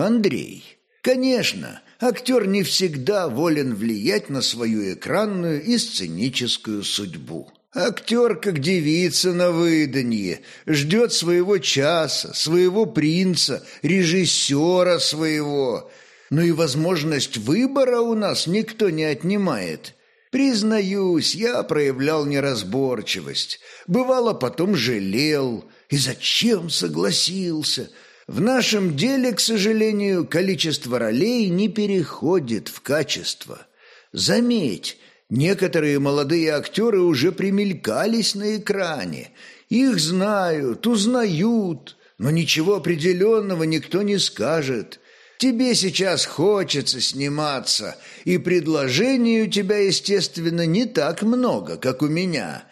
Андрей. Конечно, актер не всегда волен влиять на свою экранную и сценическую судьбу. Актер, как девица на выданье, ждет своего часа, своего принца, режиссера своего. Но и возможность выбора у нас никто не отнимает. Признаюсь, я проявлял неразборчивость. Бывало, потом жалел. И зачем согласился? В нашем деле, к сожалению, количество ролей не переходит в качество. Заметь, Некоторые молодые актеры уже примелькались на экране. Их знают, узнают, но ничего определенного никто не скажет. Тебе сейчас хочется сниматься, и предложений у тебя, естественно, не так много, как у меня.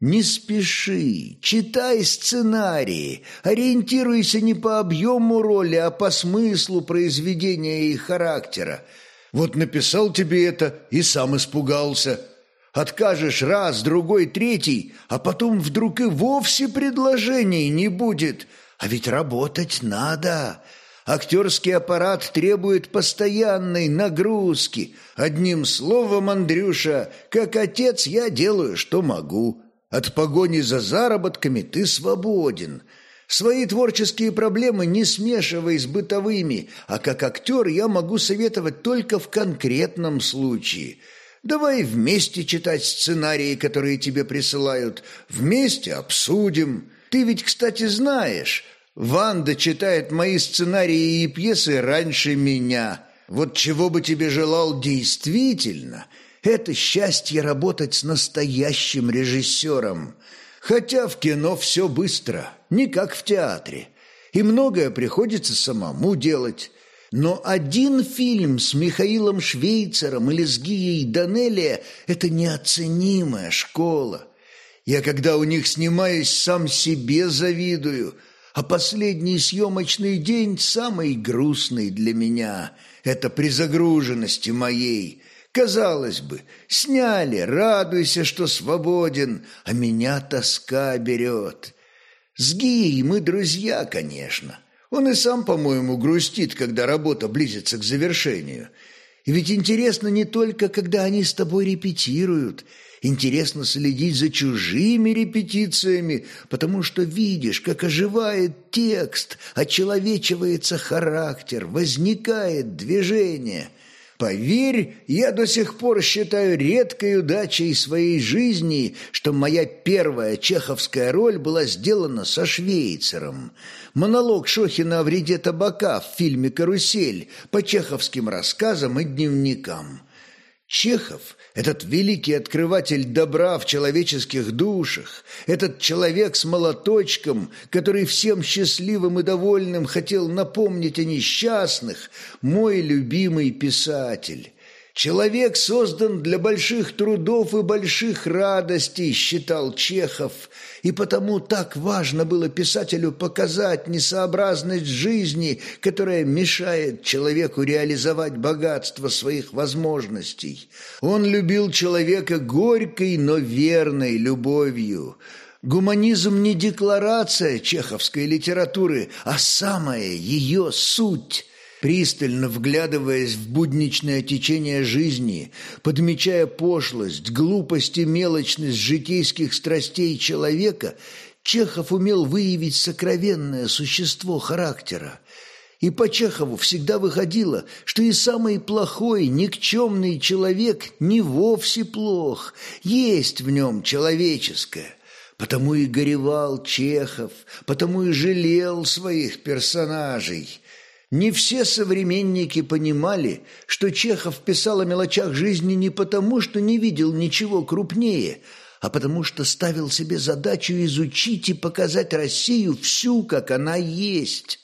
Не спеши, читай сценарии, ориентируйся не по объему роли, а по смыслу произведения и характера. Вот написал тебе это и сам испугался. Откажешь раз, другой, третий, а потом вдруг и вовсе предложений не будет. А ведь работать надо. Актерский аппарат требует постоянной нагрузки. Одним словом, Андрюша, как отец я делаю, что могу. От погони за заработками ты свободен. Свои творческие проблемы не смешивай с бытовыми, а как актер я могу советовать только в конкретном случае. Давай вместе читать сценарии, которые тебе присылают. Вместе обсудим. Ты ведь, кстати, знаешь, Ванда читает мои сценарии и пьесы раньше меня. Вот чего бы тебе желал действительно, это счастье работать с настоящим режиссером. Хотя в кино все быстро, не как в театре, и многое приходится самому делать. Но один фильм с Михаилом Швейцером или с Гией Данелия – это неоценимая школа. Я, когда у них снимаюсь, сам себе завидую, а последний съемочный день самый грустный для меня – это при загруженности моей – Казалось бы, сняли, радуйся, что свободен, а меня тоска берет. С Гией мы друзья, конечно. Он и сам, по-моему, грустит, когда работа близится к завершению. И ведь интересно не только, когда они с тобой репетируют. Интересно следить за чужими репетициями, потому что видишь, как оживает текст, очеловечивается характер, возникает движение – Поверь, я до сих пор считаю редкой удачей своей жизни, что моя первая чеховская роль была сделана со швейцером. Монолог Шохина о вреде табака в фильме «Карусель» по чеховским рассказам и дневникам. Чехов, этот великий открыватель добра в человеческих душах, этот человек с молоточком, который всем счастливым и довольным хотел напомнить о несчастных, мой любимый писатель. Человек создан для больших трудов и больших радостей, считал Чехов, и потому так важно было писателю показать несообразность жизни, которая мешает человеку реализовать богатство своих возможностей. Он любил человека горькой, но верной любовью. Гуманизм не декларация чеховской литературы, а самая ее суть – Пристально вглядываясь в будничное течение жизни, подмечая пошлость, глупость и мелочность житейских страстей человека, Чехов умел выявить сокровенное существо характера. И по Чехову всегда выходило, что и самый плохой, никчемный человек не вовсе плох, есть в нем человеческое. Потому и горевал Чехов, потому и жалел своих персонажей – не все современники понимали, что Чехов писал о мелочах жизни не потому, что не видел ничего крупнее, а потому что ставил себе задачу изучить и показать Россию всю, как она есть.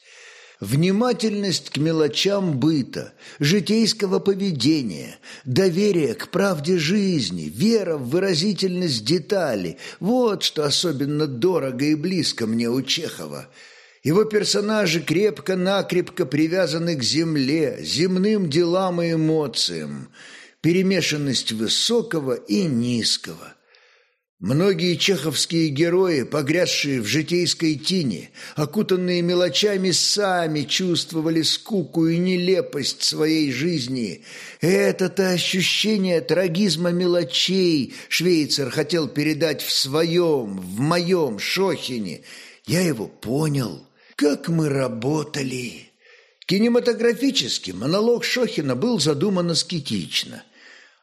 Внимательность к мелочам быта, житейского поведения, доверие к правде жизни, вера в выразительность деталей – вот что особенно дорого и близко мне у Чехова – его персонажи крепко-накрепко привязаны к земле, земным делам и эмоциям, перемешанность высокого и низкого. Многие чеховские герои, погрязшие в житейской тине, окутанные мелочами, сами чувствовали скуку и нелепость своей жизни. Это-то ощущение трагизма мелочей швейцар хотел передать в своем, в моем Шохине. Я его понял. Как мы работали! Кинематографически монолог Шохина был задуман аскетично –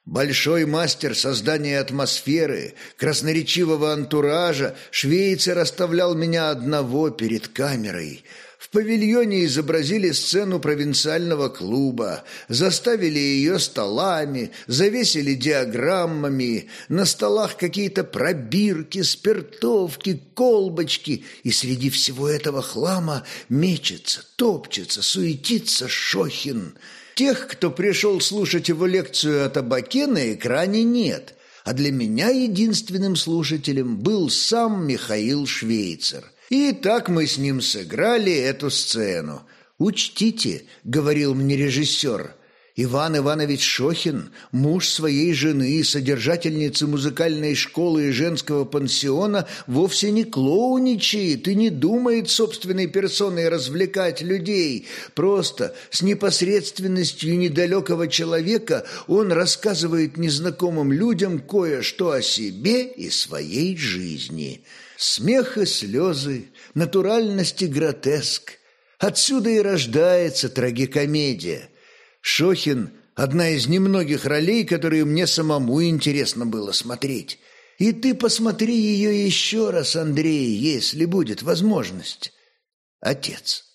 Большой мастер создания атмосферы, красноречивого антуража, швейцар оставлял меня одного перед камерой. Павильоне изобразили сцену провинциального клуба, заставили ее столами, завесили диаграммами, на столах какие-то пробирки, спиртовки, колбочки, и среди всего этого хлама мечется, топчется, суетится Шохин – Тех, кто пришел слушать его лекцию о табаке, на экране нет, а для меня единственным слушателем был сам Михаил Швейцер. И так мы с ним сыграли эту сцену. «Учтите», — говорил мне режиссер, — Иван Иванович Шохин, муж своей жены и содержательницы музыкальной школы и женского пансиона, вовсе не клоуничает и не думает собственной персоной развлекать людей. Просто с непосредственностью недалекого человека он рассказывает незнакомым людям кое-что о себе и своей жизни. Смех и слезы, натуральность и гротеск. Отсюда и рождается трагикомедия – Шохин – одна из немногих ролей, которые мне самому интересно было смотреть. И ты посмотри ее еще раз, Андрей, если будет возможность. Отец.